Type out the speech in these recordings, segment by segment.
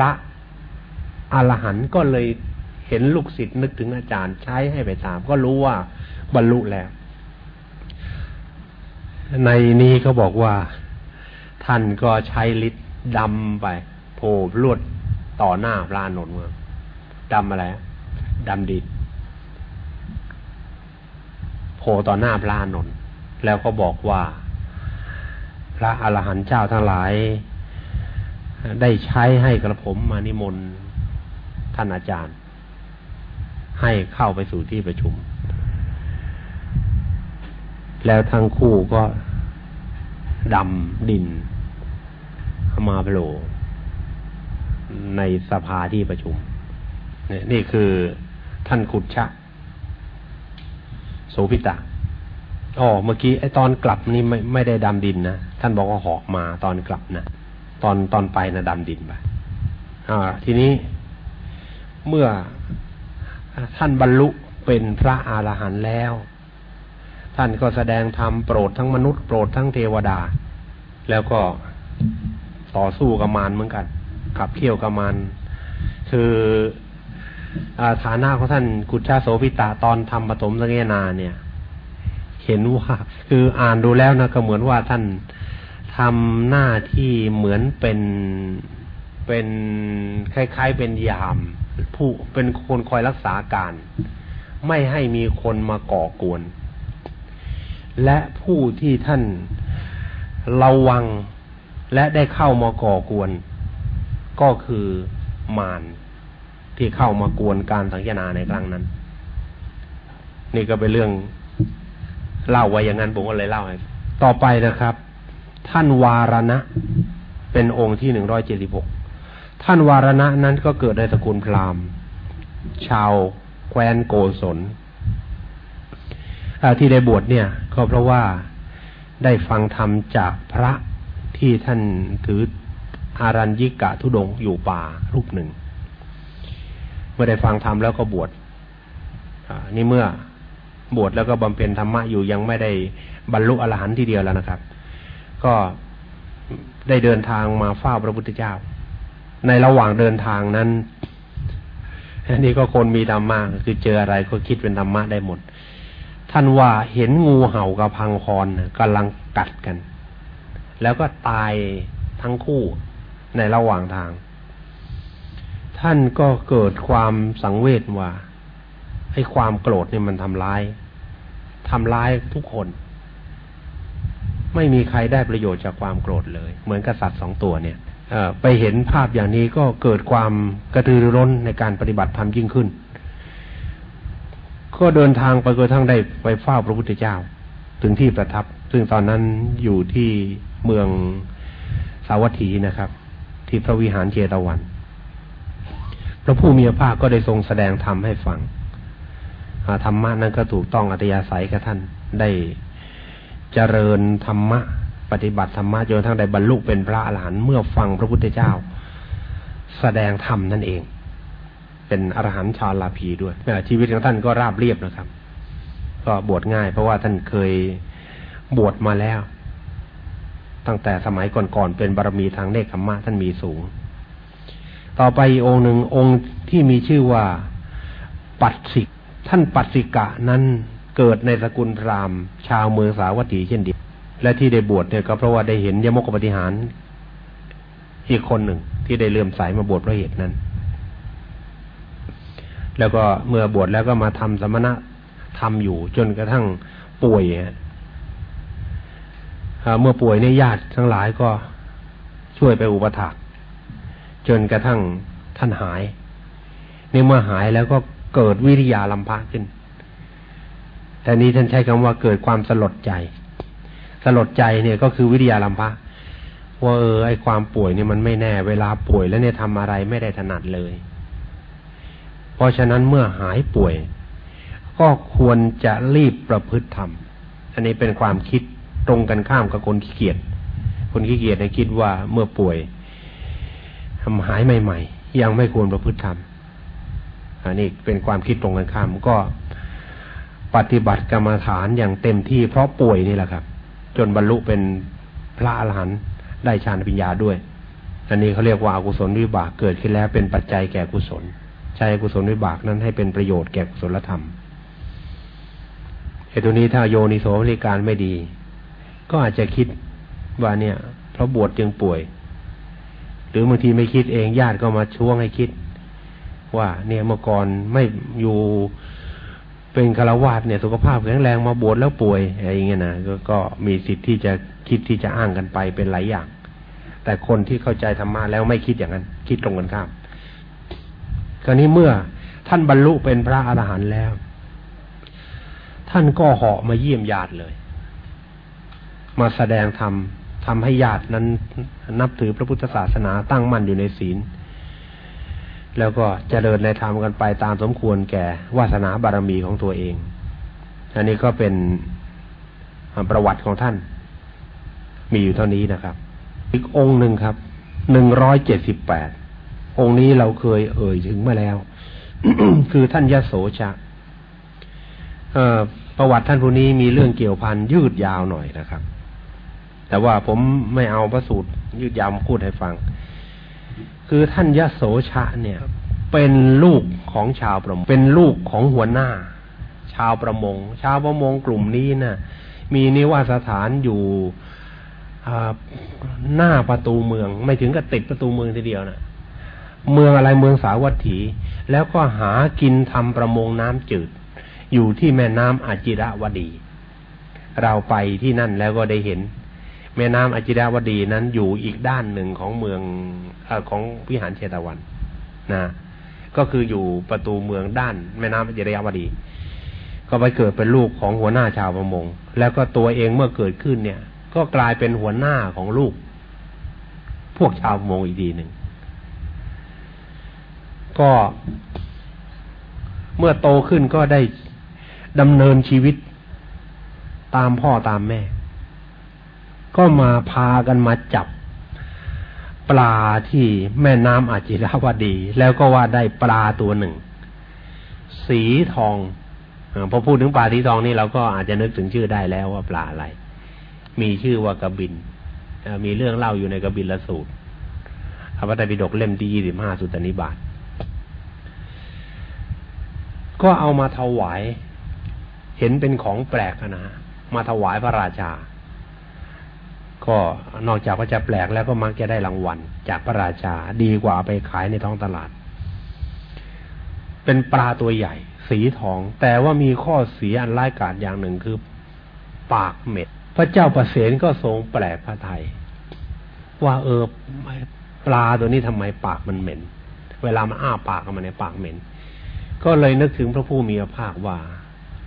ระอรหันต์ก็เลยเห็นลูกศิษย์นึกถึงอาจารย์ใช้ให้ไปตาม ก็รู้ว่าบรรลุแล้ว ในนี้เขาบอกว่าท่านก็ใช้ฤทธิ์ดำไปโผล่ลวดต่อหน้าพระนนท์ดำอะไรดำดินโผล่ต่อหน้าพระนนท์แล้วก็บอกว่า พระอรหันต์เจ้าทั้งหลาย ได้ใช้ให้กระผมมานิมนต์ท่านอาจารย์ ให้เข้าไปสู่ที่ประชุม แล้วทั้งคู่ก็ดำดินมาโผล่ในสภาที่ประชุม นี่คือท่านขุดชะ โสพิตาอ๋อเมื่อกี้ไอ้ตอนกลับนี่ไม่ไม่ได้ดำดินนะ ท่านบอกว่าหอกมาตอนกลับนะ ตอนตอนไปนะดำดินไปอ่าทีนี้เมื่อท่านบรรลุเป็นพระอรหันต์แล้ว ท่านก็แสดงธรรมโปรดทั้งมนุษย์โปรดทั้งเทวดา แล้วก็ต่อสู้กับมารเหมือนกันขับเคี่ยวกับมารคืออาฐานะของท่านกุชาโสพิตาตอนทำปฐมสังเกนาเนี่ย เห็นว่าคืออ่านดูแล้วนะก็เหมือนว่าท่าน ทำหน้าที่เหมือนเป็นเป็นคล้าย ๆ เป็นยาม ผู้เป็นคนคอยรักษาการ ไม่ให้มีคนมาก่อกวน และผู้ที่ท่านระวังและได้เข้ามาก่อกวน ก็คือมารที่เข้ามากวนการสังเนาในครั้งนั้น นี่ก็เป็นเรื่องเล่าไว้อย่างนั้นผมก็เลยเล่าให้ต่อไปนะครับ ท่านวารณะ เป็นองค์ที่หนึ่งร้อยเจ็ดสิบหกท่านวารณะนั้นก็เกิดในตระกูลพราหมณ์ชาวแคว้นโกศลที่ได้บวชเนี่ย ก็เพราะว่าได้ฟังธรรมจากพระที่ท่านถืออารัญญิกะทุดงอยู่ป่ารูปหนึ่ง เมื่อได้ฟังธรรมแล้วก็บวชนี่เมื่อบวชแล้วก็บำเพ็ญธรรมะอยู่ยังไม่ได้บรรลุอรหันต์ทีเดียวแล้วนะครับ ก็ได้เดินทางมาเฝ้าพระพุทธเจ้า ในระหว่างเดินทางนั้นอันนี้ก็คนมีธรรมะคือเจออะไรก็คิดเป็นธรรมะได้หมด ท่านว่าเห็นงูเห่ากับพังคอนกำลังกัดกัน แล้วก็ตายทั้งคู่ในระหว่างทาง ท่านก็เกิดความสังเวชว่าให้ความโกรธเนี่ยมันทำร้ายทำร้ายทุกคน ไม่มีใครได้ประโยชน์จากความโกรธเลย เหมือนกษัตริย์สองตัวเนี่ยไปเห็นภาพอย่างนี้ก็เกิดความกระตือรือร้นในการปฏิบัติธรรมยิ่งขึ้น ก็เดินทางไปกระทั่งได้ไปเฝ้าพระพุทธเจ้า ถึงที่ประทับ ซึ่งตอนนั้นอยู่ที่เมืองสาวัตถีนะครับ ที่พระวิหารเจตวัน พระผู้มีพระภาคก็ได้ทรงแสดงธรรมให้ฟังธรรมะนั้นก็ถูกต้องอัตยาศัยกับท่านได้ เจริญธรรมะ ปฏิบัติธรรมะจนทั้งได้บรรลุเป็นพระอรหันต์เมื่อฟังพระพุทธเจ้า แสดงธรรมนั่นเอง เป็นอรหันต์ชาลาภีด้วยชีวิตของท่านก็ราบเรียบนะครับ ก็บวชง่าย เพราะว่าท่านเคยบวชมาแล้ว ตั้งแต่สมัยก่อนๆเป็นบารมีทางเนคขมมะท่านมีสูง ต่อไปองค์หนึ่งองค์ที่มีชื่อว่าปัดสิกท่านปัดสิกะนั้น เกิดในสกุลพราหมณ์ ชาวเมืองสาวัตถีเช่นเดียวและที่ได้บวชเนี่ยก็เพราะว่าได้เห็นยมกปฏิหารอีกคนหนึ่งที่ได้เลื่อมใสมาบวชเพราะเหตุนั้น แล้วก็เมื่อบวชแล้วก็มาทำสมณะทำอยู่ จนกระทั่งป่วยเมื่อป่วยในญาติทั้งหลายก็ช่วยไปอุปถัมภ์จนกระทั่งท่านหายในเมื่อหายแล้วก็เกิดวิริยาลำพะขึ้น แต่นี้ท่านใช้คำว่าเกิดความสลดใจ สลดใจเนี่ยก็คือวิริยาลำพะว่าเออไอความป่วยเนี่ยมันไม่แน่ เวลาป่วยแล้วเนี่ยทำอะไรไม่ได้ถนัดเลย เพราะฉะนั้นเมื่อหายป่วย ก็ควรจะรีบประพฤติธรรม อันนี้เป็นความคิดตรงกันข้ามกับคนขี้เกียจ คนขี้เกียจเนี่ยคิดว่าเมื่อป่วยทำหายใหม่ ๆ ยังไม่ควรประพฤติธรรมอันนี้เป็นความคิดตรงกันข้ามก็ ปฏิบัติกรรมฐานอย่างเต็มที่เพราะป่วยนี่แหละครับ จนบรรลุเป็นพระอรหันต์ได้ฌานปัญญาด้วย อันนี้เขาเรียกว่าอกุศลวิบากเกิดขึ้นแล้วเป็นปัจจัยแก่กุศล ใช้กุศลวิบากนั้นให้เป็นประโยชน์แก่กุศลธรรมเหตุนี้ถ้าโยนิโสบริการไม่ดี ก็อาจจะคิดว่าเนี่ย เพราะบวชจึงป่วย หรือบางทีไม่คิดเองญาติก็มาช่วงให้คิด ว่าเนี่ยเมื่อก่อนไม่อยู่ เป็นคารวาสเนี่ยสุขภาพแข็งแรงมาบวชแล้วป่วยอะไรอย่างเงี้ยนะกก็มีสิทธิ์ที่จะคิดที่จะอ้างกันไปเป็นหลายอย่าง แต่คนที่เข้าใจธรรมะแล้วไม่คิดอย่างนั้น คิดตรงกันข้ามคราวนี้เมื่อท่านบรรลุเป็นพระอรหันต์แล้ว ท่านก็เหาะมาเยี่ยมญาติเลย มาแสดงธรรมทำให้ญาตินั้นนับถือพระพุทธศาสนาตั้งมั่นอยู่ในศีล แล้วก็เจริญในธรรมกันไปตามสมควรแก่วาสนาบารมีของตัวเอง อันนี้ก็เป็นประวัติของท่าน มีอยู่เท่านี้นะครับ อีกองค์หนึ่งครับ หนึ่งร้อยเจ็ดสิบแปด องค์นี้เราเคยเอ่ยถึงมาแล้ว คือท่านยโสชะประวัติท่านผู้นี้มีเรื่องเกี่ยวพันยืดยาวหน่อยนะครับ แต่ว่าผมไม่เอาพระสูตรยืดยาวมาพูดให้ฟัง คือท่านยโสชะเนี่ย เป็นลูกของชาวประมง เป็นลูกของหัวหน้า ชาวประมง ชาวประมงกลุ่มนี้นะ่ะ มีนิวาสถานอยู่หน้าประตูเมือง ไม่ถึงกับติดประตูเมืองทีเดียวนะเมืองอะไรเมืองสาวัตถี แล้วก็หากินทำประมงน้ำจืด อยู่ที่แม่น้ำอาจิระวดี เราไปที่นั่นแล้วก็ได้เห็น แม่น้ำอจิราวดีนั้นอยู่อีกด้านหนึ่งของเมืองอของวิหารเชตวันนะ ก็คืออยู่ประตูเมืองด้าน แม่น้ำอจิราวดี ก็ไปเกิดเป็นลูกของหัวหน้าชาวประมง แล้วก็ตัวเองเมื่อเกิดขึ้นเนี่ย ก็กลายเป็นหัวหน้าของลูก พวกชาวประมงอีกดีหนึ่งก็เมื่อโตขึ้นก็ได้ดำเนินชีวิตตามพ่อตามแม่ ก็มาพากันมาจับปลาที่แม่น้ำอาจิราวดี แล้วก็ว่าได้ปลาตัวหนึ่ง สีทองพอพูดถึงปลาสีทองนี่เราก็อาจจะนึกถึงชื่อได้แล้วว่าปลาอะไร มีชื่อว่ากระบินมีเรื่องเล่าอยู่ในกระบินละสูตรพระไตรปิฎกเล่มที่ยี่สิบห้าสุตตนิบาตก็เอามาถวาย เห็นเป็นของแปลกนะมาถวายพระราชา ก็นอกจากว่าจะแปลกแล้วก็มักจะได้รางวัล จากพระราชาดีกว่าไปขายในท้องตลาด เป็นปลาตัวใหญ่ สีทอง แต่ว่ามีข้อเสียอันร้ายกาจอย่างหนึ่งคือปากเหม็ด พระเจ้าประเสนก็ทรงแปลกพระไทย ว่าเออปลาตัวนี้ทำไมปากมันเหม็น เวลามันอ้าปากออกมาในปากเหม็น ก็เลยนึกถึงพระผู้มีพระภาคว่า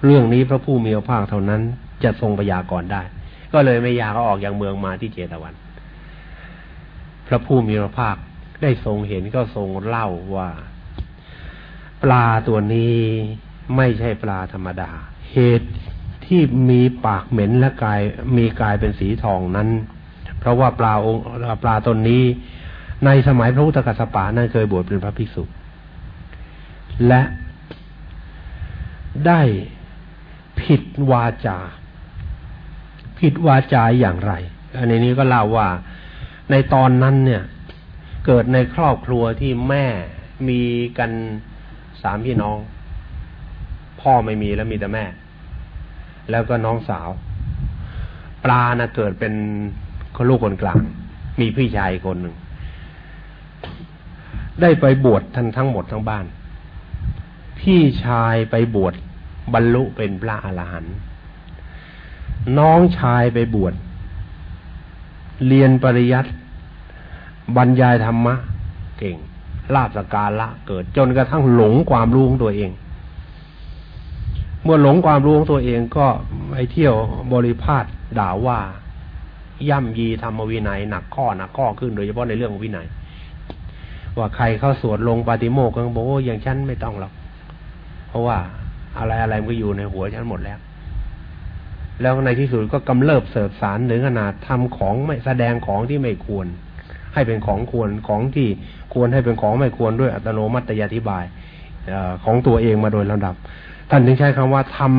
เรื่องนี้พระผู้มีพระภาคเท่านั้นจะทรงปยากรณ์ได้ ก็เลยไม่อยากออกอย่างเมืองมาที่เจตวัน พระผู้มีพระภาคได้ทรงเห็นก็ทรงเล่าว่า ปลาตัวนี้ไม่ใช่ปลาธรรมดา เหตุที่มีปากเหม็นและกายมีกายเป็นสีทองนั้น เพราะว่าปลาองค์ปลาตนนี้ ในสมัยพระพุทธกัสสปะนั้นเคยบวชเป็นพระภิกษุ และได้ผิดวาจา ผิดวาจาอย่างไร อันนี้ก็เล่าว่าในตอนนั้นเนี่ย เกิดในครอบครัวที่แม่มีกันสามพี่น้อง พ่อไม่มีแล้วมีแต่แม่ แล้วก็น้องสาว ปลานะเกิดเป็นลูกคนกลาง มีพี่ชายคนหนึ่ง ได้ไปบวชท่านทั้งหมดทั้งบ้าน พี่ชายไปบวชบรรลุเป็นพระอรหันต์ น้องชายไปบวชเรียนปริยัติบรรยายธรรมะ เก่งลาบสการละเกิด จนกระทั่งหลงความรู้ของตัวเอง เมื่อหลงความรู้ของตัวเองก็ไปเที่ยวบริพาทด่าว่า ย่ำยีธรรมวินัยหนักข้อหนักข้อขึ้นโดยเฉพาะในเรื่องวินัย ว่าใครเข้าสวดลงปาติโมกข์ก็บอกว่าอย่างฉันไม่ต้องหรอก เพราะว่าอะไรอะไรมันก็อยู่ในหัวฉันหมดแล้ว แล้วในที่สุดก็กำเริบเสบสารถึงขนาดทำของไม่แสดงของที่ไม่ควร ให้เป็นของควรของที่ควรให้เป็นของไม่ควรด้วยอัตโนมัติยาธิบายอของตัวเองมาโดยลำดับ ท่านถึงใช้คำว่าทำ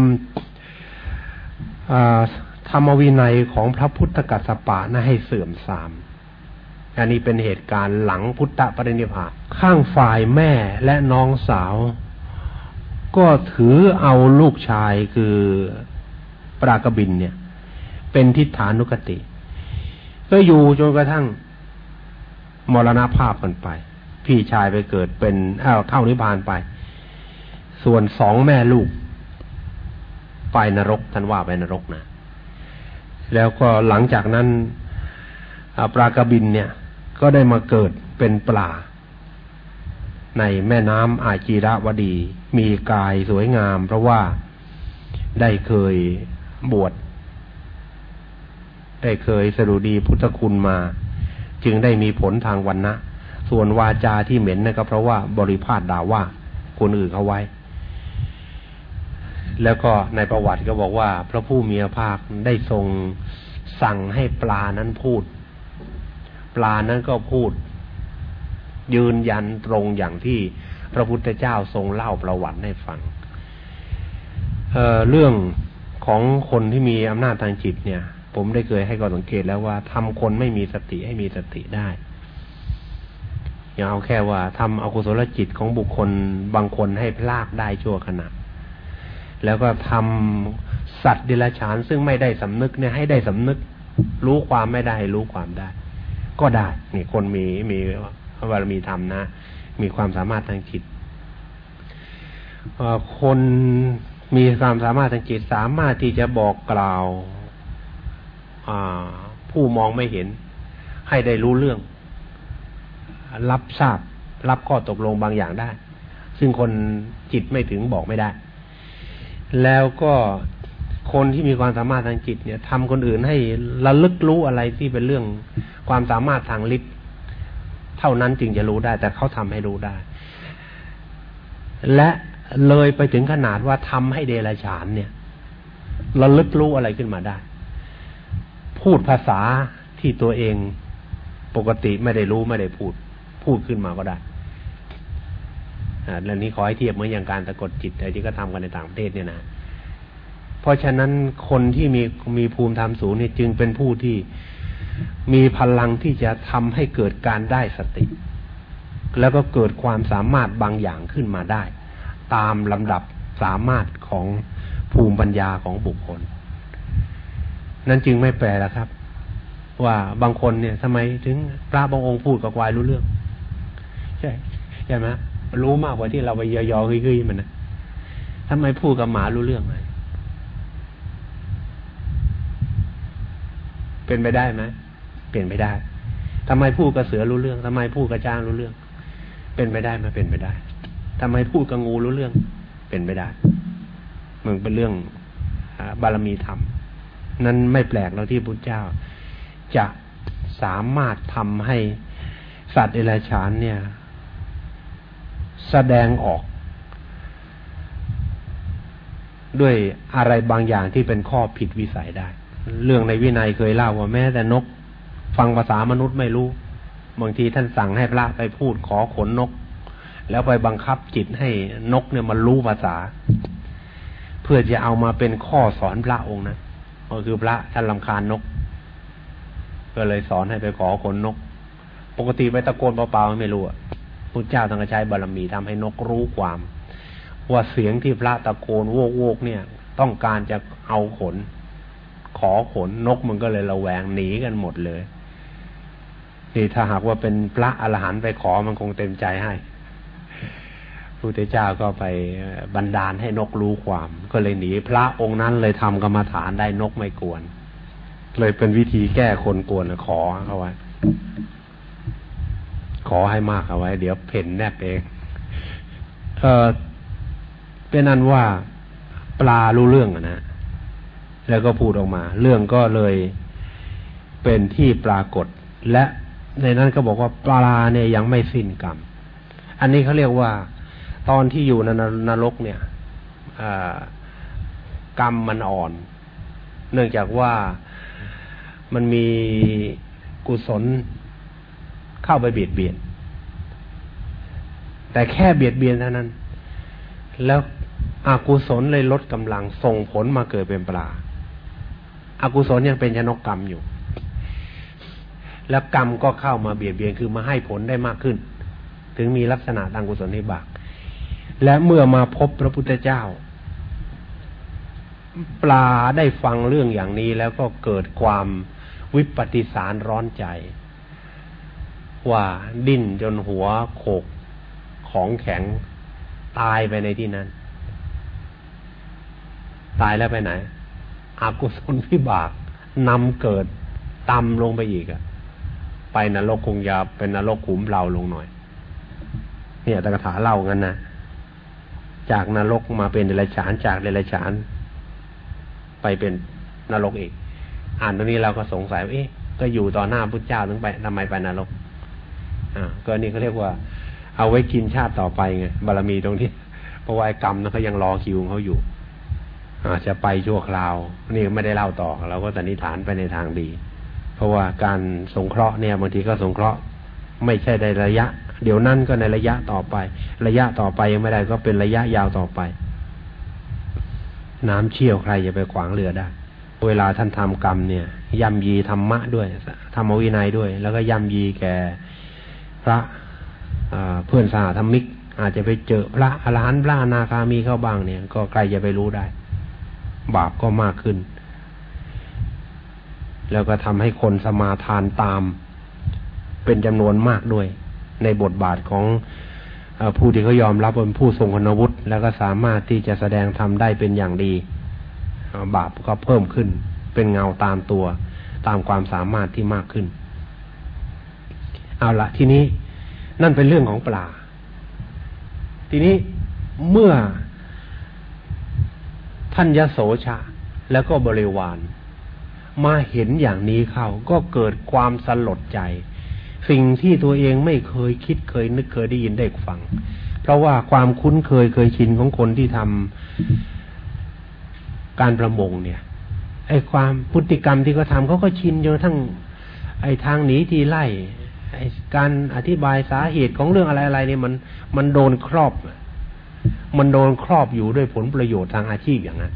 ธรรมวินัยของพระพุทธกัสสปะนะให้เสื่อมทรามอันนี้เป็นเหตุการณ์หลังพุทธปรินิพพานข้างฝ่ายแม่และน้องสาว ก็ถือเอาลูกชายคือ ปรากบินเนี่ย เป็นทิฏฐานุกติ ก็อยู่จนกระทั่งมรณภาพกันไป พี่ชายไปเกิดเป็นอ้าวเข้านิพพานไป ส่วนสองแม่ลูก ไปนรกท่านว่าไปนรกนะแล้วก็หลังจากนั้นปลากระบินเนี่ย ก็ได้มาเกิดเป็นปลา ในแม่น้ำอาจีระวดี มีกายสวยงาม เพราะว่าได้เคย บวชได้เคยสรุดีพุทธคุณมา จึงได้มีผลทางวันนะส่วนวาจาที่เหม็นนะก็เพราะว่าบริพาทด่าว่าคนอื่นเขาไว้ แล้วก็ในประวัติก็บอกว่า พระผู้มีพระภาคได้ทรงสั่งให้ปลานั้นพูด ปลานั้นก็พูด ยืนยันตรงอย่างที่พระพุทธเจ้าทรงเล่าประวัติให้ฟังเเรื่อง ของคนที่มีอำนาจทางจิตเนี่ย ผมได้เคยให้ก่อสังเกตแล้วว่าทำคนไม่มีสติให้มีสติได้อย่าเอาแค่ว่าทำอกุศลจิตของบุคคลบางคนให้พลากได้ชั่วขณะ แล้วก็ทำสัตว์เดรัจฉานซึ่งไม่ได้สำนึกเนี่ยให้ได้สำนึก รู้ความไม่ได้ รู้ความได้ ก็ได้นี่คนมีมีบารมีธรรมนะ มีความสามารถทางจิตคน มีความสามารถทางจิตสามารถที่จะบอกกล่าวผู้มองไม่เห็น ให้ได้รู้เรื่อง รับทราบ รับข้อตกลงบางอย่างได้ ซึ่งคนจิตไม่ถึงบอกไม่ได้ แล้วก็คนที่มีความสามารถทางจิตเนี่ยทำคนอื่นให้ระลึกรู้อะไรที่เป็นเรื่องความสามารถทางฤทธิ์เท่านั้นจึงจะรู้ได้ แต่เขาทำให้รู้ได้ และ เลยไปถึงขนาดว่าทำให้เดรัจฉานเนี่ยระลึกรู้อะไรขึ้นมาได้ พูดภาษาที่ตัวเองปกติไม่ได้รู้ไม่ได้พูด พูดขึ้นมาก็ได้อ่าแล้วนี้ขอให้เทียบเหมือนอย่างการสะกดจิตอะไรที่ก็ทำกันในต่างประเทศเนี่ยนะเพราะฉะนั้นคนที่มีมีภูมิธรรมสูงเนี่ยจึงเป็นผู้ที่มีพลังที่จะทำให้เกิดการได้สติ แล้วก็เกิดความสามารถบางอย่างขึ้นมาได้ ตามลำดับสามารถของภูมิปัญญาของบุคคล นั่นจึงไม่แปลแล้วครับ ว่าบางคนเนี่ยทำไมถึงพระบางองค์พูดกับควายรู้เรื่อง ใช่ใช่ไหมรู้มากกว่าที่เราไปยอๆคุยๆมันนะทำไมพูดกับหมารู้เรื่องไหมเป็นไปได้ไหมเปลี่ยนไปได้ทำไมพูดกับเสือรู้เรื่องทำไมพูดกับจ้างรู้เรื่อง เป็นไปได้ไหมเป็นไปได้ ทำไมพูดกับงูรู้เรื่องเป็นไปได้มันเป็นเรื่องบารมีธรรม นั้นไม่แปลกแล้วที่พุทธเจ้า จะสามารถทำให้สัตว์เอราชานเนี่ย แสดงออก ด้วยอะไรบางอย่างที่เป็นข้อผิดวิสัยได้ เรื่องในวินัยเคยเล่าว่าแม้แต่นก ฟังภาษามนุษย์ไม่รู้ บางทีท่านสั่งให้พระไปพูดขอขนนก แล้วไปบังคับจิตให้นกเนี่ยมันรู้ภาษา เพื่อจะเอามาเป็นข้อสอนพระองค์นะก็คือพระท่านลำคาญนก ก็เลยสอนให้ไปขอขนนก ปกติไปตะโกนเปล่าๆไม่รู้อะพระเจ้าต้องใช้บารมีทำให้นกรู้ความ ว่าเสียงที่พระตะโกนโวกโวกเนี่ย ต้องการจะเอาขน ขอขนนกมันก็เลยระแวงหนีกันหมดเลยนี่ถ้าหากว่าเป็นพระอรหันต์ไปขอมันคงเต็มใจให้ พุทธเจ้าก็ไปบันดาลให้นกรู้ความ ก็เลยหนีพระองค์นั้นเลยทำกรรมฐานได้นกไม่กวน เลยเป็นวิธีแก้คนกวนขอเขาไว้ ขอให้มากเอาไว้ เดี๋ยวเพ่นแนบเองเออเป็นนั้นว่าปลารู้เรื่องนะ แล้วก็พูดออกมา เรื่องก็เลยเป็นที่ปรากฏ และในนั้นก็บอกว่าปลาเนี่ยยังไม่สิ้นกรรม อันนี้เขาเรียกว่า ตอนที่อยู่ในนรกเนี่ยกรรมมันอ่อน เนื่องจากว่ามันมีกุศลเข้าไปเบียดเบียน แต่แค่เบียดเบียนเท่านั้น แล้วอากุศลเลยลดกำลังส่งผลมาเกิดเป็นปลาอากุศลยังเป็นชนกกรรมอยู่ แล้วกรรมก็เข้ามาเบียดเบียนคือมาให้ผลได้มากขึ้น ถึงมีลักษณะทางกุศลในบาก และเมื่อมาพบพระพุทธเจ้า ปลาได้ฟังเรื่องอย่างนี้แล้วก็เกิดความวิปฏิสารร้อนใจ ว่าดิ้นจนหัวโขกของแข็งตายไปในที่นั้น ตายแล้วไปไหนอากุศลวิบากนำเกิดตำลงไปอีกอะไปนรกคงจะเป็นนรกขุมเราลงหน่อย เนี่ยตะกถาเล่ากันนะ จากนรกมาเป็นเดรัจฉานจากเดรัจฉาน ไปเป็นนรกอีก อ่านตรงนี้เราก็สงสัยว่าเอ๊ะก็อยู่ต่อหน้าพุทธเจ้าถึงไปทำไมไปนรก อ่า ก็นี่เขาเรียกว่า เอาไว้กินชาติต่อไปไงบารมีตรงที่เพราะว่ากรรมนั้นเขายังรอคิวเขาอยู่อาจจะไปชั่วคราว นี่ไม่ได้เล่าต่อเราก็สันนิษฐานไปในทางดี เพราะว่าการสงเคราะห์เนี่ยบางทีก็สงเคราะห์ ไม่ใช่ในระยะ เดี๋ยวนั่นก็ในระยะต่อไป ระยะต่อไปยังไม่ได้ก็เป็นระยะยาวต่อไป น้ำเชี่ยวใครจะไปขวางเรือได้ เวลาท่านทำกรรมเนี่ยย่ำยีธรรมะด้วยธรรมวินัยด้วย แล้วก็ย่ำยีแก่พระเพื่อนสาธรรมิก อาจจะไปเจอพระอรหันต์พระนาคามีเข้าบ้างเนี่ย ก็ใครจะไปรู้ได้ บาปก็มากขึ้น แล้วก็ทำให้คนสมาทานตาม เป็นจำนวนมากด้วย ในบทบาทของผู้ที่เขายอมรับเป็นผู้ทรงคุณวุฒิแล้วก็สามารถที่จะแสดงทำได้เป็นอย่างดี บาปก็เพิ่มขึ้น เป็นเงาตามตัว ตามความสามารถที่มากขึ้น เอาละทีนี้นั่นเป็นเรื่องของปลา ทีนี้เมื่อท่านยโสชาแล้วก็บริวาร มาเห็นอย่างนี้เขาก็เกิดความสลดใจ สิ่งที่ตัวเองไม่เคยคิดเคยนึกเคยได้ยินได้ฟัง เพราะว่าความคุ้นเคยเคยชินของคนที่ทำการประมงเนี่ยไอ้ความพฤติกรรมที่เขาทาเขาก็ชินจนทั้ง ไอ้ทางหนีทีไล่ไอ้การอธิบายสาเหตุของเรื่องอะไรๆเนี่ยมันมันโดนครอบ มันโดนครอบอยู่ด้วยผลประโยชน์ทางอาชีพอย่างนั้น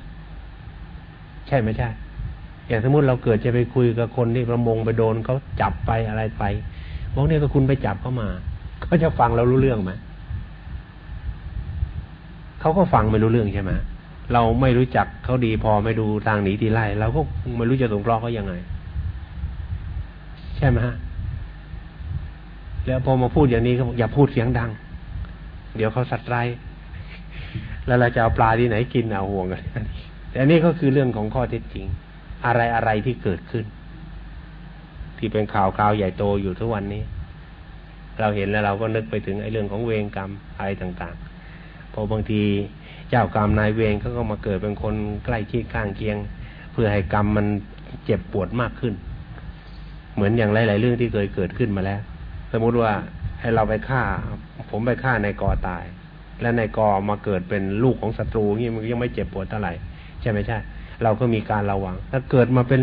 ใช่ไหมใช่อย่างสมมติเราเกิดจะไปคุยกับคนที่ประมงไปโดนเขาจับไปอะไรไป บอกเนี่ยก็คุณไปจับเข้ามาเขาจะฟังเรารู้เรื่องไหมเขาก็ฟังไม่รู้เรื่องใช่ไหมเราไม่รู้จักเขาดีพอไม่ดูทางหนีทีไล่เราก็ไม่รู้จะสงเคราะห์เขายังไง ใช่ไหมฮะแล้วพอมาพูดอย่างนี้ก็อย่าพูดเสียงดัง เดี๋ยวเขาสัตว์ไรแล้วเราจะเอาปลาที่ไหนกินเอาห่วงกันแต่อันนี้ก็คือเรื่องของข้อเท็จจริง อะไรอะไรที่เกิดขึ้น ที่เป็นข่าวคราวใหญ่โตอยู่ทุกวันนี้ เราเห็นแล้วเราก็นึกไปถึงไอ้เรื่องของเวรกรรมอะไรต่างๆ พอบางทีเจ้ากรรมนายเวรเขาก็มาเกิดเป็นคนใกล้ชิดข้างเคียง เพื่อให้กรรมมันเจ็บปวดมากขึ้น เหมือนอย่างหลาย ๆ เรื่องที่เคยเกิดขึ้นมาแล้ว สมมุติว่าให้เราไปฆ่า ผมไปฆ่าในกอตาย และในกอมาเกิดเป็นลูกของศัตรูนี่มันยังไม่เจ็บปวดเท่าไหร่ใช่ไหมใช่ เราก็มีการระวัง ถ้าเกิดมาเป็น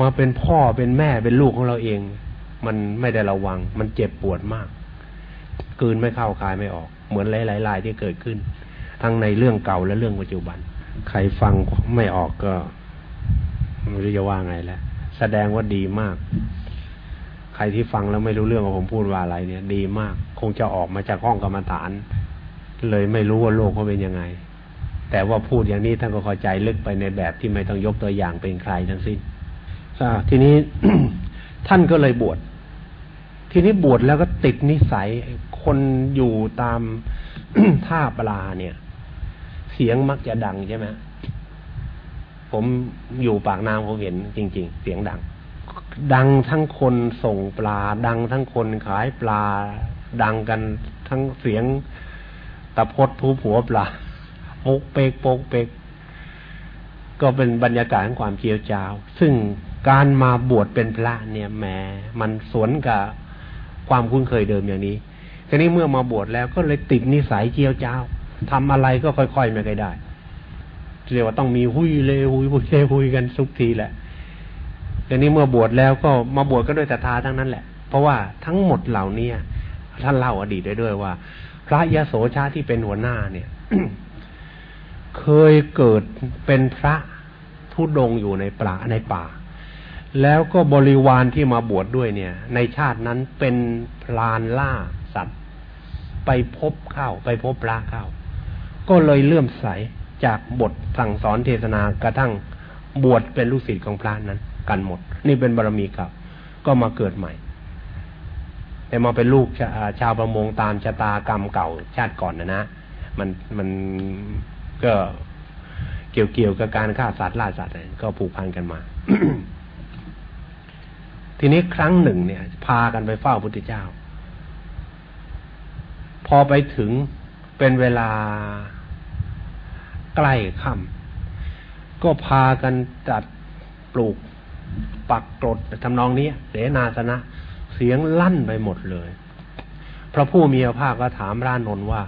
มาเป็นพ่อเป็นแม่เป็นลูกของเราเอง มันไม่ได้ระวัง มันเจ็บปวดมากกืนไม่เข้าคายไม่ออก เหมือนหลายๆที่เกิดขึ้น ทั้งในเรื่องเก่าและเรื่องปัจจุบัน ใครฟังไม่ออกก็ไม่รู้จะว่าไงแล้วแสดงว่าดีมาก ใครที่ฟังแล้วไม่รู้เรื่องว่าผมพูดว่าอะไรเนี่ย ดีมาก คงจะออกมาจากห้องกรรมฐาน เลยไม่รู้ว่าโลกเขาเป็นยังไง แต่ว่าพูดอย่างนี้ท่านก็เข้าใจลึกไปในแบบที่ไม่ต้องยกตัวอย่างเป็นใครทั้งสิ้น ทีนี้ท่านก็เลยบวช ทีนี้บวชแล้วก็ติดนิสัยคนอยู่ตามท่าปลาเนี่ย เสียงมักจะดังใช่ไหมผมอยู่ปากน้ำผมเห็นจริง ๆ เสียงดัง ดังทั้งคนส่งปลา ดังทั้งคนขายปลา ดังกันทั้งเสียงตะพดทูผัวปลาปกเปกโปกเปกก็เป็นบรรยากาศของความเจียวจาว ซึ่ง การมาบวชเป็นพระเนี่ยแหมมันสวนกับความคุ้นเคยเดิมอย่างนี้ทีนี้เมื่อมาบวชแล้วก็เลยติดนิสัยเจียวจ้าวทำอะไรก็ค่อยๆไม่ได้เรียกว่าต้องมีหุยเลยหุยหุยเลยหุยกันทุกทีแหละทีนี้เมื่อบวชแล้วก็มาบวชก็ด้วยศรัทธาทั้งนั้นแหละ เพราะว่าทั้งหมดเหล่านี้ท่านเล่าอดีตได้ด้วยว่า พระยะโสชาที่เป็นหัวหน้าเนี่ย เคยเกิดเป็นพระทุดงอยู่ในป่าในป่า แล้วก็บริวารที่มาบวชดด้วยเนี่ย ในชาตินั้นเป็นพลานล่าสัตว์ ไปพบเข้าไปพบพระเข้า ก็เลยเลื่อมใสจากบทสั่งสอนเทศนากระทั่งบวชเป็นลูกศิษย์ของพระนั้น กันหมด นี่เป็นบารมีเก่าก็มาเกิดใหม่ แต่มาเป็นลูกชาวประมงตามชะตากรรมเก่าชาติก่อนนะนะมันมันก็เกี่ยวเกี่ยวกับการฆ่าสัตว์ล่าสัตว์ก็ผูกพันกันมา ทีนี้ครั้งหนึ่งเนี่ย พากันไปเฝ้าพุทธเจ้า พอไปถึงเป็นเวลาใกล้ค่ำก็พากันจัดปลูกปักกรดทำนองนี้เสนาสนะ เสียงลั่นไปหมดเลย พระผู้มีพระภาคก็ถามรานนท์ว่า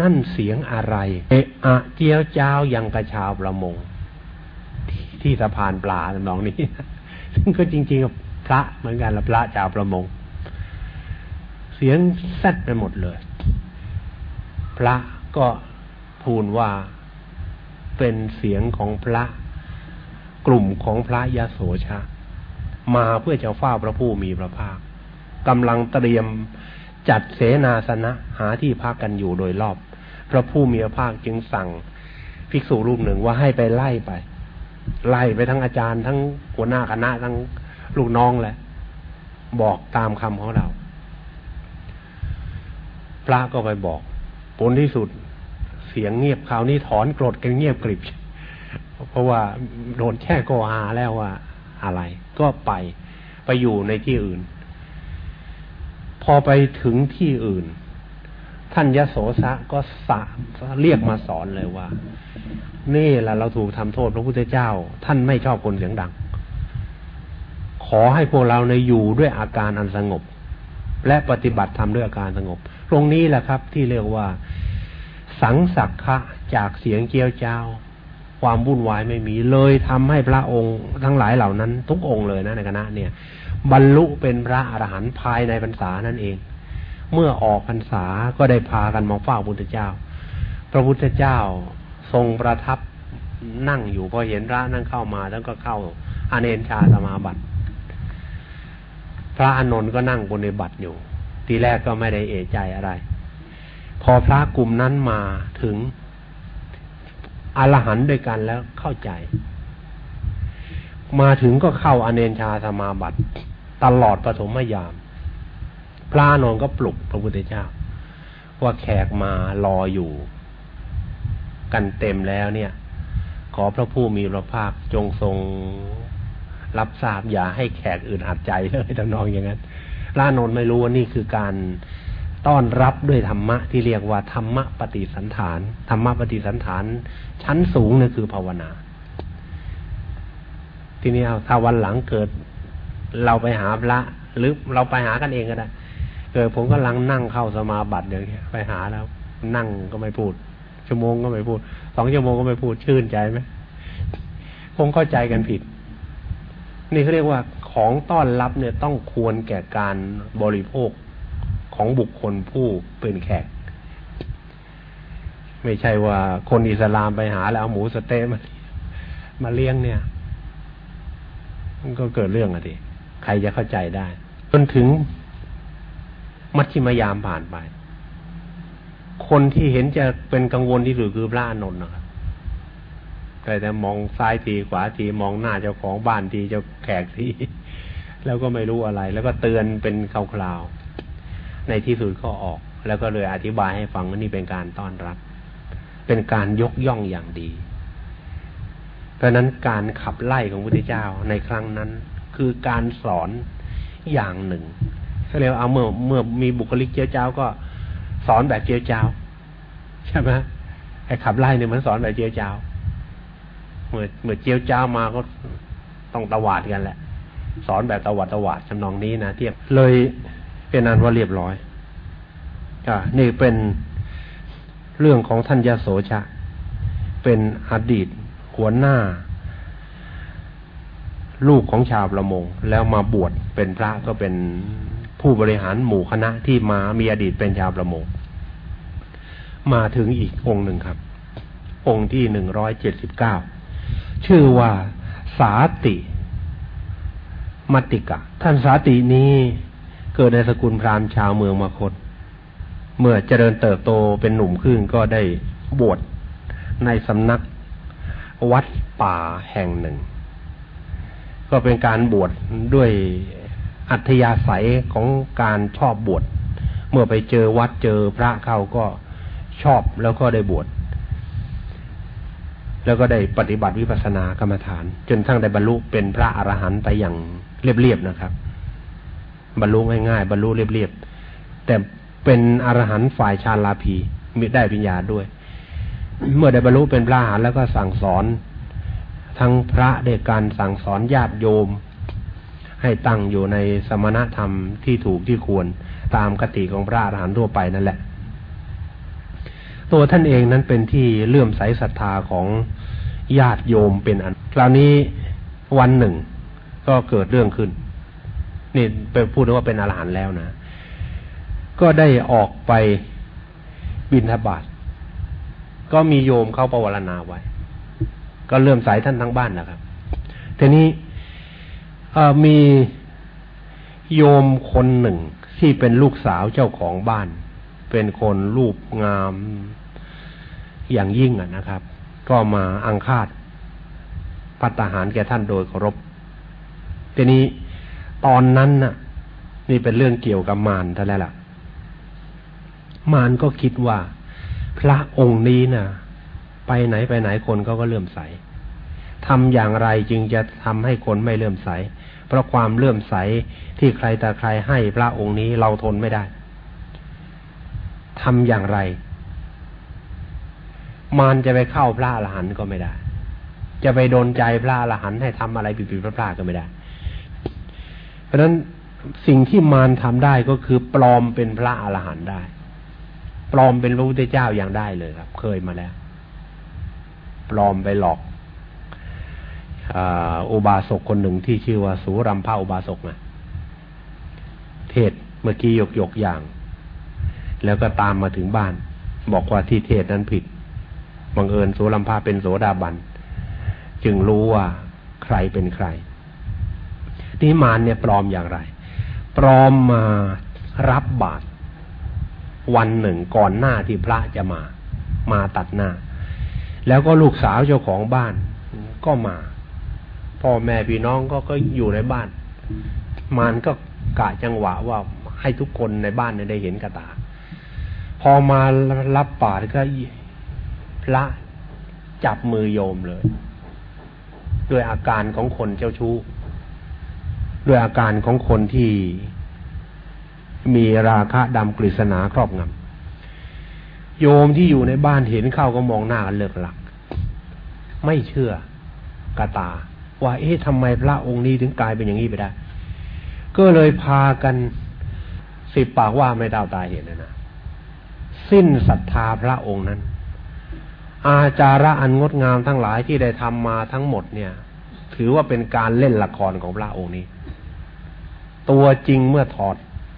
นั่นเสียงอะไร เอะอะเจียวเจ้ายังกระชาวประมง ที่สะพานปลาทำนองนี้ ซึ่งก็จริง ๆ ระเหมือนกันละพระชาวประมง เสียงแซดไปหมดเลย พระก็ทูลว่าเป็นเสียงของพระกลุ่มของพระยาโสชา มาเพื่อจะเฝ้าพระผู้มีพระภาคกำลังเตรียมจัดเสนาสนะหาที่พักกันอยู่โดยรอบ พระผู้มีพระภาคจึงสั่งภิกษุรูปหนึ่งว่าให้ไปไล่ไป ไล่ไปทั้งอาจารย์ทั้งหัวหน้าคณะทั้ง ลูกน้องแหละ บอกตามคำของเรา พระก็ไปบอก ผลที่สุด เสียงเงียบคราวนี้ถอนกรดกันเงียบกริบ เพราะว่าโดนแช่กอาแล้วว่า อะไร ก็ไปไปอยู่ในที่อื่น พอไปถึงที่อื่น ท่านยโสสะก็สะเรียกมาสอนเลยว่า นี่แหละเราถูกทำโทษพระพุทธเจ้า ท่านไม่ชอบคนเสียงดัง ขอให้พวกเราในอยู่ด้วยอาการอันสงบ และปฏิบัติทำด้วยอาการสงบ ตรงนี้แหละครับที่เรียกว่า สังสักขะจากเสียงเกี้ยวเจ้า ความวุ่นวายไม่มีเลยทำให้พระองค์ทั้งหลายเหล่านั้น ทุกองค์เลยนะในคณะเนี่ย บรรลุเป็นพระอรหันต์ภายในพรรษานั่นเอง เมื่อออกพรรษาก็ได้พากันมาเฝ้าพระพุทธเจ้า พระพุทธเจ้าทรงประทับนั่งอยู่พอเห็นพระนั่งเข้ามาแล้วก็เข้าอเนนชาสมาบัติ ระอานนท์ก็นั่งบนในบัตรอยู่ ทีแรกก็ไม่ได้เอะใจอะไร พอพระกลุ่มนั้นมาถึงอรหันต์ด้วยกันแล้วเข้าใจ มาถึงก็เข้าอเนนชาสมาบัติ ตลอดปฐมยาม พระนอนก็ปลุกพระพุทธเจ้า ว่าแขกมารออยู่ กันเต็มแล้วเนี่ย ขอพระผู้มีพระภาคจงทรง รับทราบอย่าให้แขกอื่นอัดใจเลยทำนองอย่างนั้นพระนนท์ไม่รู้ว่านี่คือการต้อนรับด้วยธรรมะที่เรียกว่าธรรมะปฏิสันฐานธรรมะปฏิสันฐาน ชั้นสูงนี่คือภาวนา ทีนี้เอาถ้าวันหลังเกิด เราไปหาพระหรือเราไปหากันเองก็ได้เกิดผมก็ลังนั่งเข้าสมาบัติอย่างเงี้ยไปหาแล้ว นั่งก็ไม่พูด ชั่วโมงก็ไม่พูดสองชั่วโมงก็ไม่พูดชื่นใจไหมคงเข้าใจกันผิด นี่เขาเรียกว่าของต้อนรับเนี่ยต้องควรแก่การบริโภคของบุคคลผู้เป็นแขก ไม่ใช่ว่าคนอิสลามไปหาแล้วเอาหมูสเต๊มามาเลี้ยงเนี่ยมันก็เกิดเรื่องอะทีใครจะเข้าใจได้ จนถึงมัชชิมยามผ่านไป คนที่เห็นจะเป็นกังวลที่สุดคือพระอนนท์นะครับ แต่แต่มองซ้ายทีขวาทีมองหน้าเจ้าของบ้านทีเจ้าแขกทีแล้วก็ไม่รู้อะไร แล้วก็เตือนเป็นคราวๆในที่สุดก็ออก แล้วก็เลยอธิบายให้ฟังว่านี่เป็นการต้อนรับ เป็นการยกย่องอย่างดี เพราะนั้นการขับไล่ของพระพุทธเจ้าในครั้งนั้น คือการสอนอย่างหนึ่งเขาเรียกเอาเมื่อเมื่อมีบุคลิกเจ้าเจ้าก็สอนแบบเจ้าเจ้าใช่ไหมไอ้ขับไล่เนี่ยมันสอนแบบเจ้าเจ้า เมื่อเมื่อเจียวเจ้ามาก็ต้องตวาดกันแหละ สอนแบบตวาดตวาดจำนองนี้นะเทียบเลยเป็นอันว่าเรียบร้อยอ่านี่เป็นเรื่องของท่านยาโสชะ เป็นอดีตหัวหน้า ลูกของชาวประมง แล้วมาบวชเป็นพระก็เป็นผู้บริหารหมู่คณะที่มามีอดีตเป็นชาวประมง มาถึงอีกองค์หนึ่งครับ องค์ที่หนึ่งร้อยเจ็ดสิบเก้า ชื่อว่าสาติมตติกะ ท่านสาตินี้เกิดในสกุลพราหมณ์ชาวเมืองมคต เมื่อเจริญเติบโตเป็นหนุ่มขึ้นก็ได้บวชในสำนักวัดป่าแห่งหนึ่ง ก็เป็นการบวชดด้วยอัธยาศัยของการชอบบวชเมื่อไปเจอวัดเจอพระเขาก็ชอบแล้วก็ได้บวช แล้วก็ได้ปฏิบัติวิปัสสนากรรมฐาน จนทั้งได้บรรลุเป็นพระอรหันต์ไปอย่างเรียบๆนะครับ บรรลุง่ายๆบรรลุเรียบๆแต่เป็นอรหันต์ฝ่ายชาลาภีมีได้ปัญญาด้วย เมื่อได้บรรลุเป็นพระอรหันต์แล้วก็สั่งสอน ทั้งพระด้วยการสั่งสอนญาติโยม ให้ตั้งอยู่ในสมณธรรมที่ถูกที่ควรตามกติของพระอรหันต์ทั่วไปนั่นแหละ ตัวท่านเองนั้นเป็นที่เลื่อมใสศรัทธาของญาติโยมเป็นอัน คราวนี้วันหนึ่ง ก็เกิดเรื่องขึ้น นี่ไปพูดว่าเป็นอรหันต์แล้วนะ ก็ได้ออกไปบินทบาทก็มีโยมเข้าประวรณาไว้ ก็เริ่อมใสท่านทั้งบ้านนะครับทีนี้มีโยมคนหนึ่งที่เป็นลูกสาวเจ้าของบ้าน เป็นคนรูปงาม อย่างยิ่งอะนะครับ ก็มาอังคาดพัตหารแก่ท่านโดยเคารพทีนี้ตอนนั้นน่ะ นี่เป็นเรื่องเกี่ยวกับมารท่านแล้วล่ะ มารก็คิดว่า พระองค์นี้น่ะ ไปไหนไปไหนคนเขาก็เลื่อมใสทำอย่างไรจึงจะทำให้คนไม่เลื่อมใส เพราะความเลื่อมใสที่ใครแต่ใครให้พระองค์นี้เราทนไม่ได้ทำอย่างไร มารจะไปเข้าพระอรหันต์ก็ไม่ได้ จะไปโดนใจพระอรหันต์ให้ทำอะไรผิดๆพลาดๆก็ไม่ได้ เพราะฉะนั้นสิ่งที่มารทำได้ก็คือปลอมเป็นพระอรหันต์ได้ ปลอมเป็นพระพุทธเจ้าอย่างได้เลยครับ เคยมาแล้ว ปลอมไปหลอกอุบาสกคนหนึ่งที่ชื่อว่าสุรัมพาอุบาสกนะเทศเมื่อกี้ยกยกอย่าง แล้วก็ตามมาถึงบ้าน บอกว่าที่เทศนั้นผิด บังเอิญโสุรัมพาเป็นโสดาบัน จึงรู้ว่าใครเป็นใครนี่มารเนี่ยปลอมอย่างไร ปลอมมารับบาตรวันหนึ่งก่อนหน้าที่พระจะมา มาตัดหน้า แล้วก็ลูกสาวเจ้าของบ้านก็มา พ่อแม่พี่น้องก็ก็อยู่ในบ้าน มารก็กะจังหวะว่าให้ทุกคนในบ้านเนี่ยได้เห็นกระตา พอมารับบาตรก็ ระจับมือโยมเลย ด้วยอาการของคนเจ้าชู้ ด้วยอาการของคนที่มีราคะดำกฤษณาครอบงำโยมที่อยู่ในบ้านเห็นเข้าก็มองหน้ากันเลิกหลัก ไม่เชื่อกระตา ว่าเอ๊ะทำไมพระองค์นี้ถึงกลายเป็นอย่างนี้ไปได้ ก็เลยพากันสิบปากว่าไม่ดาวตายเห็นนะสิ้นศรัทธาพระองค์นั้น อาจาระอันงดงามทั้งหลายที่ได้ทำมาทั้งหมดเนี่ย ถือว่าเป็นการเล่นละครของพระองค์นี้ ตัวจริงเมื่อถอด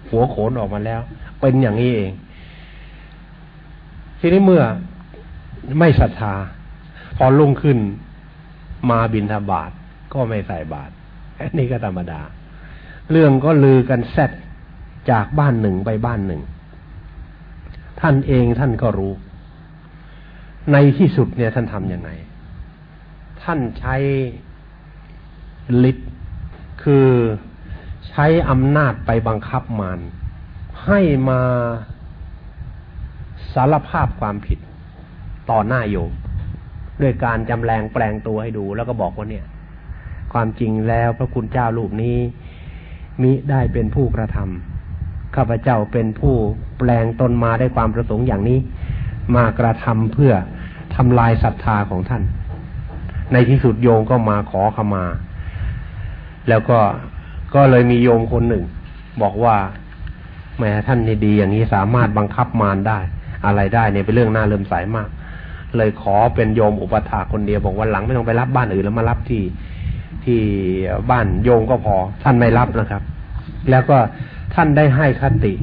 หัวโขนออกมาแล้ว เป็นอย่างนี้เอง ทีนี้เมื่อไม่ศรัทธา พอลุ่งขึ้นมาบินทบาทก็ไม่ใส่บาตรอันนี้ก็ธรรมดา เรื่องก็ลือกันแซดจากบ้านหนึ่งไปบ้านหนึ่ง ท่านเองท่านก็รู้ ในที่สุดเนี่ยท่านทำยังไง ท่านใช้ฤทธิ์คือใช้อำนาจไปบังคับมารให้มาสารภาพความผิดต่อหน้าโยมด้วยการจำแรงแปลงตัวให้ดูแล้วก็บอกว่าเนี่ย ความจริงแล้วพระคุณเจ้ารูปนี้ มิได้เป็นผู้กระทำข้าพเจ้าเป็นผู้แปลงตนมาได้ความประสงค์อย่างนี้ มากระทำเพื่อ ทำลายศรัทธาของท่าน ในที่สุดโยมก็มาขอขมา แล้วก็ก็เลยมีโยมคนหนึ่ง บอกว่าแม้ท่านนี่ดีอย่างนี้สามารถบังคับมารได้ อะไรได้เนี่ยเป็นเรื่องน่าเลื่อมใสมาก เลยขอเป็นโยมอุปถาคนเดียวบอกวันหลังไม่ต้องไปรับบ้านอื่นแล้วมารับที่ที่บ้านโยมก็พอ ท่านไม่รับนะครับ แล้วก็ท่านได้ให้คติ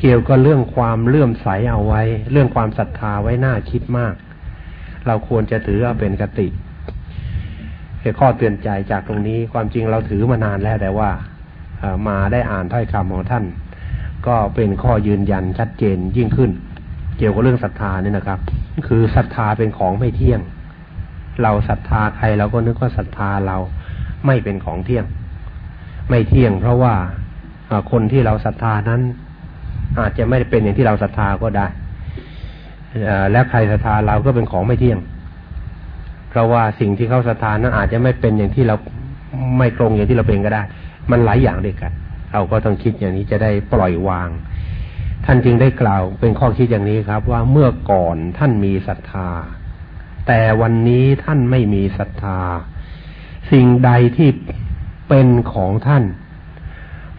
เกี่ยวกับเรื่องความเลื่อมใสเอาไว้ เรื่องความศรัทธาไว้น่าคิดมาก เราควรจะถือเอาเป็นคติคือข้อเตือนใจจากตรงนี้ความจริงเราถือมานานแล้วแต่ว่ามาได้อ่านถ้อยคำของท่าน ก็เป็นข้อยืนยันชัดเจนยิ่งขึ้น เกี่ยวกับเรื่องศรัทธานี่นะครับ คือศรัทธาเป็นของไม่เที่ยง เราศรัทธาใครเราก็นึกว่าศรัทธาเราไม่เป็นของเที่ยง ไม่เที่ยง เพราะว่าคนที่เราศรัทธานั้น อาจจะไม่ได้เป็นอย่างที่เราศรัทธาก็ได้ และใครศรัทธาเราก็เป็นของไม่เที่ยง เพราะว่าสิ่งที่เขาศรัทธานั้นอาจจะไม่เป็นอย่างที่เราไม่ตรงอย่างที่เราเป็นก็ได้ มันหลายอย่างด้วยกัน เราก็ต้องคิดอย่างนี้จะได้ปล่อยวาง ท่านจึงได้กล่าวเป็นข้อคิดอย่างนี้ครับ ว่าเมื่อก่อนท่านมีศรัทธา แต่วันนี้ท่านไม่มีศรัทธา สิ่งใดที่เป็นของท่าน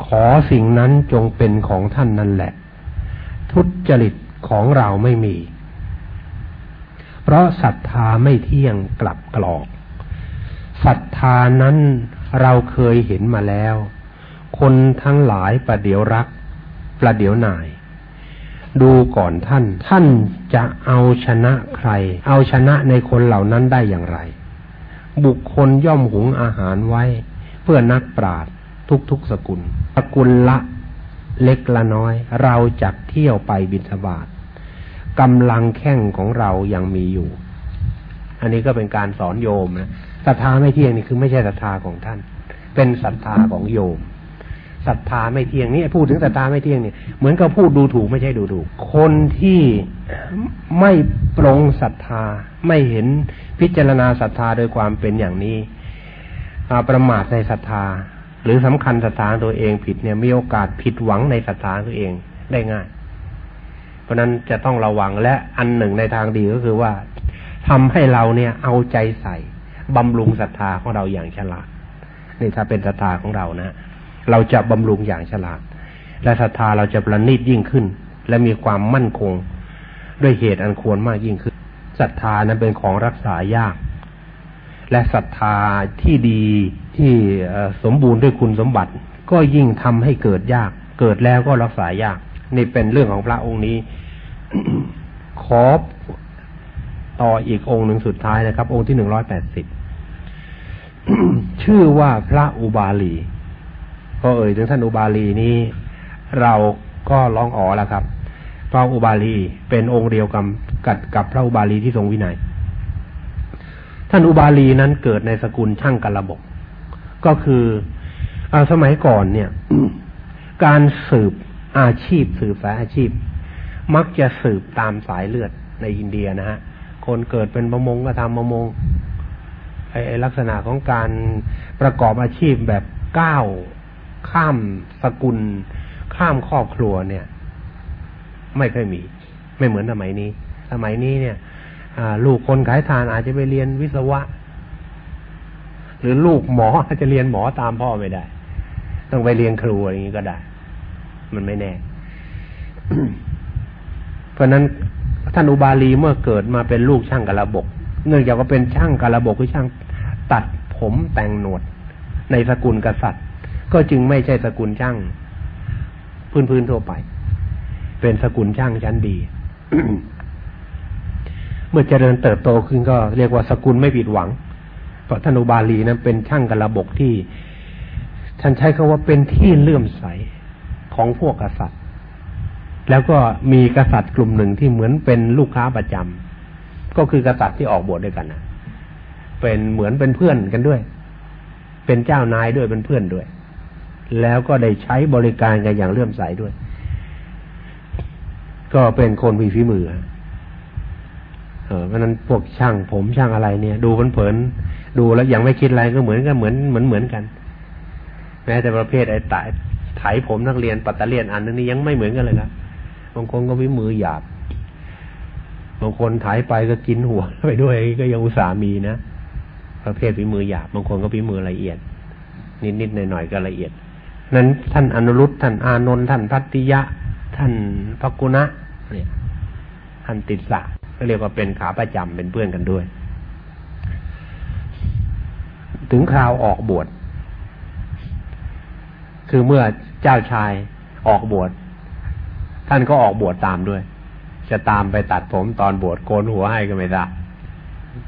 ขอสิ่งนั้นจงเป็นของท่านนั่นแหละ ทุจริตของเราไม่มี เพราะศรัทธาไม่เที่ยงกลับกรอกศรัทธานั้นเราเคยเห็นมาแล้ว คนทั้งหลายประเดี๋ยวรัก ประเดี๋ยวนาย ดูก่อนท่าน ท่านจะเอาชนะใคร เอาชนะในคนเหล่านั้นได้อย่างไร บุคคลย่อมหุงอาหารไว้ เพื่อนักปราดทุกๆสกุลสกุลละเล็กละน้อย เราจักเที่ยวไปบิณฑบาต กำลังแข่งของเรายังมีอยู่ อันนี้ก็เป็นการสอนโยมนะศรัทธาไม่เที่ยงนี่คือไม่ใช่ศรัทธาของท่าน เป็นศรัทธาของโยมศรัทธาไม่เที่ยงนี่พูดถึงศรัทธาไม่เที่ยงเนี่ยเหมือนกับพูดดูถูกไม่ใช่ดูถูก คนที่ไม่ปรงศรัทธาไม่เห็นพิจารณาศรัทธาโดยความเป็นอย่างนี้ประมาทในศรัทธา หรือสำคัญศรัทธาตัวเองผิดเนี่ยมีโอกาสผิดหวังในศรัทธาตัวเองได้ง่าย เพราะนั้นจะต้องระวังและอันหนึ่งในทางดีก็คือว่าทำให้เราเนี่ยเอาใจใส่บำรุงศรัทธาของเราอย่างฉลาด นี่ถ้าเป็นศรัทธาของเรานะ เราจะบำรุงอย่างฉลาด และศรัทธาเราจะประณีตยิ่งขึ้น และมีความมั่นคง ด้วยเหตุอันควรมากยิ่งขึ้นศรัทธานั้นเป็นของรักษายาก และศรัทธาที่ดีที่สมบูรณ์ด้วยคุณสมบัติ ก็ยิ่งทำให้เกิดยาก เกิดแล้วก็รักษายาก นี่เป็นเรื่องของพระองค์นี้ ขอต่ออีกองค์หนึ่งสุดท้ายนะครับ องค์ที่หนึ่งร้อยแปดสิบชื่อว่าพระอุบาลีพอเอ่ยถึงท่านอุบาลีนี้ เราก็ร้องอ๋อแล้วครับพระอุบาลีเป็นองค์เดียวกับกับกับพระอุบาลีที่ทรงวินัย ท่านอุบาลีนั้นเกิดในสกุลช่างกระบกก็คืออสมัยก่อนเนี่ย การสืบ อาชีพสืบสายอาชีพ มักจะสืบตามสายเลือดในอินเดียนะฮะ คนเกิดเป็นประมงก็ทำประมงไอ้ลักษณะของการประกอบอาชีพแบบก้าวข้ามสกุล ข้ามครอบครัวเนี่ย ไม่เคยมี ไม่เหมือนสมัยนี้ สมัยนี้เนี่ยลูกคนขายทานอาจจะไปเรียนวิศวะ หรือลูกหมออาจจะเรียนหมอตามพ่อไม่ได้ ต้องไปเรียนครูอะไรอย่างนี้ก็ได้ มันไม่แน่ เพราะนั้นท่านอุบาลีเมื่อเกิดมาเป็นลูกช่างกระบก เนื่องจากว่าเป็นช่างกระบกคือช่างตัดผมแต่งหนวด ในสกุลกษัตริย์ ก็จึงไม่ใช่สกุลช่าง พื้นๆทั่วไป เป็นสกุลช่างชั้นดีเมื่อเจริญเติบโตขึ้นก็เรียกว่าสกุลไม่ผิดหวังเพราะท่านอุบาลีนั้นเป็นช่างกระบกที่ ท่านใช้คาว่าเป็นที่เลื่อมใส ของพวกกษัตริย์ แล้วก็มีกษัตริย์กลุ่มหนึ่งที่เหมือนเป็นลูกค้าประจำก็คือกษัตริย์ที่ออกบวชดด้วยกันนะเป็นเหมือนเป็นเพื่อนกันด้วย เป็นเจ้านายด้วยเป็นเพื่อนด้วย แล้วก็ได้ใช้บริการกันอย่างเลื่อมใสด้วย ก็เป็นคนมีฝีมือเออเพราะนั้นพวกช่างผมช่างอะไรเนี่ย ดูเผินๆดูแล้วยังไม่คิดอะไรก็เหมือนกันเหมือนเหมือนเหมือนกัน แม้แต่ประเภทไอ้ตาย ไถผมนักเรียนปัตตเลียนอันนึงนี่ยังไม่เหมือนกันเลยครับางคนก็วิมือหยาบบางคนไถไปก็กินหัวไปด้วยก็ยังอุตส่ามีนะประเภทวิมือหยาบบางคนก็วิมือละเอียด นิดๆหน่อยๆก็ละเอียด นั้นท่านอนุรุตท่านอานนท์ท่านพัตติยะ ท่านพักุณะเนี่ยท่านติดสะก็เรียกว่าเป็นขาประจำเป็นเพื่อนกันด้วย ถึงคราวออกบวช คือเมื่อเจ้าชายออกบวชท่านก็ออกบวชตามด้วย จะตามไปตัดผมตอนบวชโกนหัวให้ก็ไม่ได้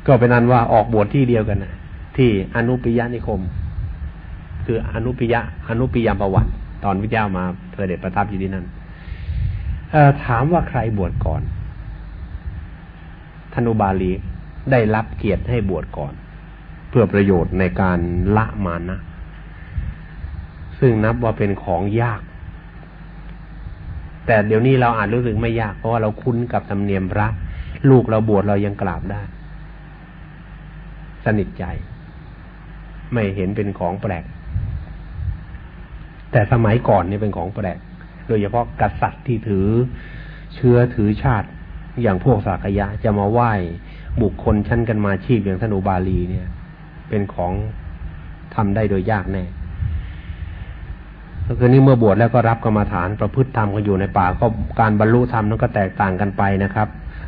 ก็เป็นนั้นว่าออกบวชที่เดียวกันนะที่อนุปิยนิคม คืออนุปิยะอนุปิยามประวัติ ตอนพระเจ้ามาเสด็จประทับอยู่ที่นั่นถามว่าใครบวชก่อนธนุบาลีได้รับเกียรติให้บวชก่อน เพื่อประโยชน์ในการละมานะ ซึ่งนับว่าเป็นของยาก แต่เดี๋ยวนี้เราอาจรู้สึกไม่ยาก เพราะว่าเราคุ้นกับธรรมเนียมพระ ลูกเราบวชเรายังกราบได้ สนิทใจ ไม่เห็นเป็นของแปลก แต่สมัยก่อนนี่เป็นของแปลก โดยเฉพาะกษัตริย์ที่ถือเชื้อถือชาติอย่างพวกสากยะจะมาไหว้บุคคลชั้นกันมาชีพอย่างท่านอุบาลีเนี่ย เป็นของทำได้โดยยากแน่ ก็คือนี่เมื่อบวชแล้วก็รับกรรมฐานประพฤติธรรมกันอยู่ในป่าก็การบรรลุธรรมนั้นก็แตกต่างกันไปนะครับ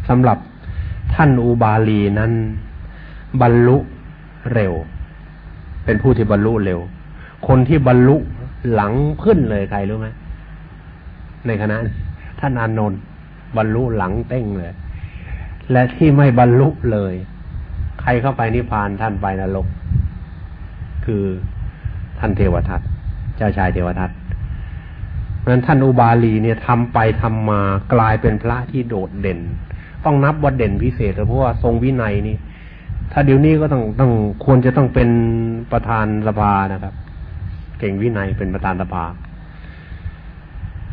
สำหรับท่านอุบาลีนั้นบรรลุเร็ว เป็นผู้ที่บรรลุเร็ว คนที่บรรลุหลังขึ้นเลยใครรู้ไหมในคณะท่านอานนท์บรรลุหลังเต้งเลย และที่ไม่บรรลุเลย ใครเข้าไปนิพพานท่านไปนรก คือท่านเทวทัต เจ้าชายเทวทัตนั้นท่านอุบาลีเนี่ยทำไปทำมากลายเป็นพระที่โดดเด่น ต้องนับว่าเด่นพิเศษเพราะว่าทรงวินัยนี่ ถ้าเดี๋ยวนี้ก็ต้องต้องควรจะต้องเป็นประธานสภานะครับ เก่งวินัยเป็นประธานสภา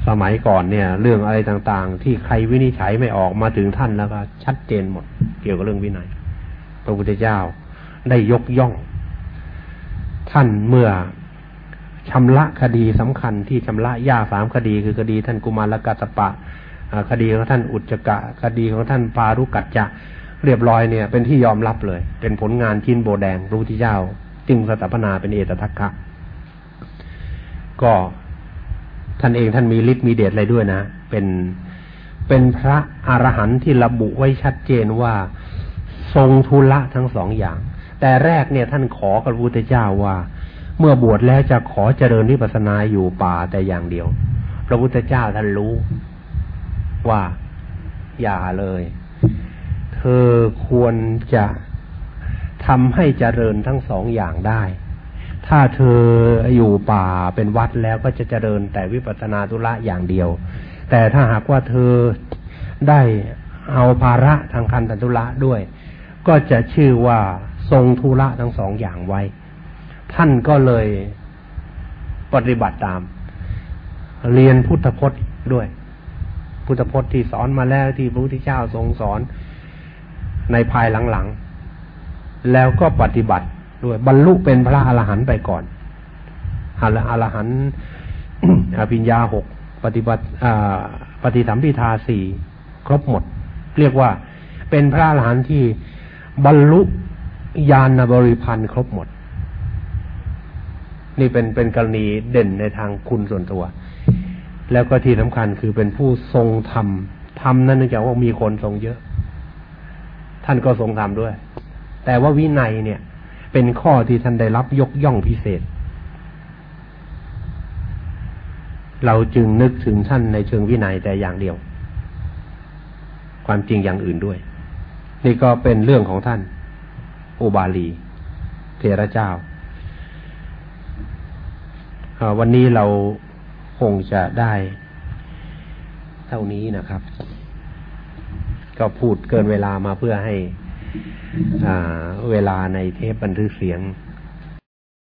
สมัยก่อนเนี่ย เรื่องอะไรต่างๆ ที่ใครวินิจฉัยไม่ออกมาถึงท่านแล้วก็ชัดเจนหมด เกี่ยวกับเรื่องวินัยพระพุทธเจ้าได้ยกย่อง ท่านเมื่อ ชำระคดีสำคัญที่ชำระยาสามคดีคือคดีท่านกุมารกัสปะคดีของท่านอุจจกะ คดีของท่านปารุกัจจะเรียบร้อยเนี่ย เป็นที่ยอมรับเลย เป็นผลงานชิ้นโบแดงระพุทธเจ้า จึงสถาปนาเป็นเอตทัคคะก็ท่านเองท่านมีฤทธิ์มีเดชอะไรด้วยนะ เป็นเป็นพระอรหันต์ที่ระบุไว้ชัดเจนว่า ทรงทุละทั้งสองอย่าง แต่แรกเนี่ยท่านขอกับพระพุทธเจ้าว่า เมื่อบวชแล้วจะขอเจริญวิปัสสนาอยู่ป่าแต่อย่างเดียว พระพุทธเจ้าท่านรู้ว่าอย่าเลย เธอควรจะทำให้เจริญทั้งสองอย่างได้ ถ้าเธออยู่ป่าเป็นวัดแล้วก็จะเจริญแต่วิปัสสนาธุระอย่างเดียว แต่ถ้าหากว่าเธอได้เอาภาระทางคันตันธุระด้วย ก็จะชื่อว่าทรงธุระทั้งสองอย่างไว้ ท่านก็เลยปฏิบัติตาม เรียนพุทธพจน์ด้วย พุทธพจน์ที่สอนมาแล้วที่พระพุทธเจ้าทรงสอนในภายหลังๆ แล้วก็ปฏิบัติด้วยบรรลุเป็นพระอรหันต์ไปก่อนอรหันต์อภิญญาหกปฏิบัติปฏิสัมพิทาสี่ครบหมด เรียกว่าเป็นพระอรหันต์ที่บรรลุญาณบริพันธ์ครบหมด นี่เป็นเป็นกรณีเด่นในทางคุณส่วนตัว แล้วก็ที่สำคัญคือเป็นผู้ทรงธรรมธรรมนั้นเนื่องจากว่ามีคนทรงเยอะ ท่านก็ทรงธรรมด้วย แต่ว่าวินัยเนี่ย เป็นข้อที่ท่านได้รับยกย่องพิเศษ เราจึงนึกถึงท่านในเชิงวินัยแต่อย่างเดียว ความจริงอย่างอื่นด้วย นี่ก็เป็นเรื่องของท่าน อุบาลี เทระเจ้า วันนี้เราคงจะได้เท่านี้นะครับ ก็พูดเกินเวลามาเพื่อให้เวลาในเทปบันทึกเสียง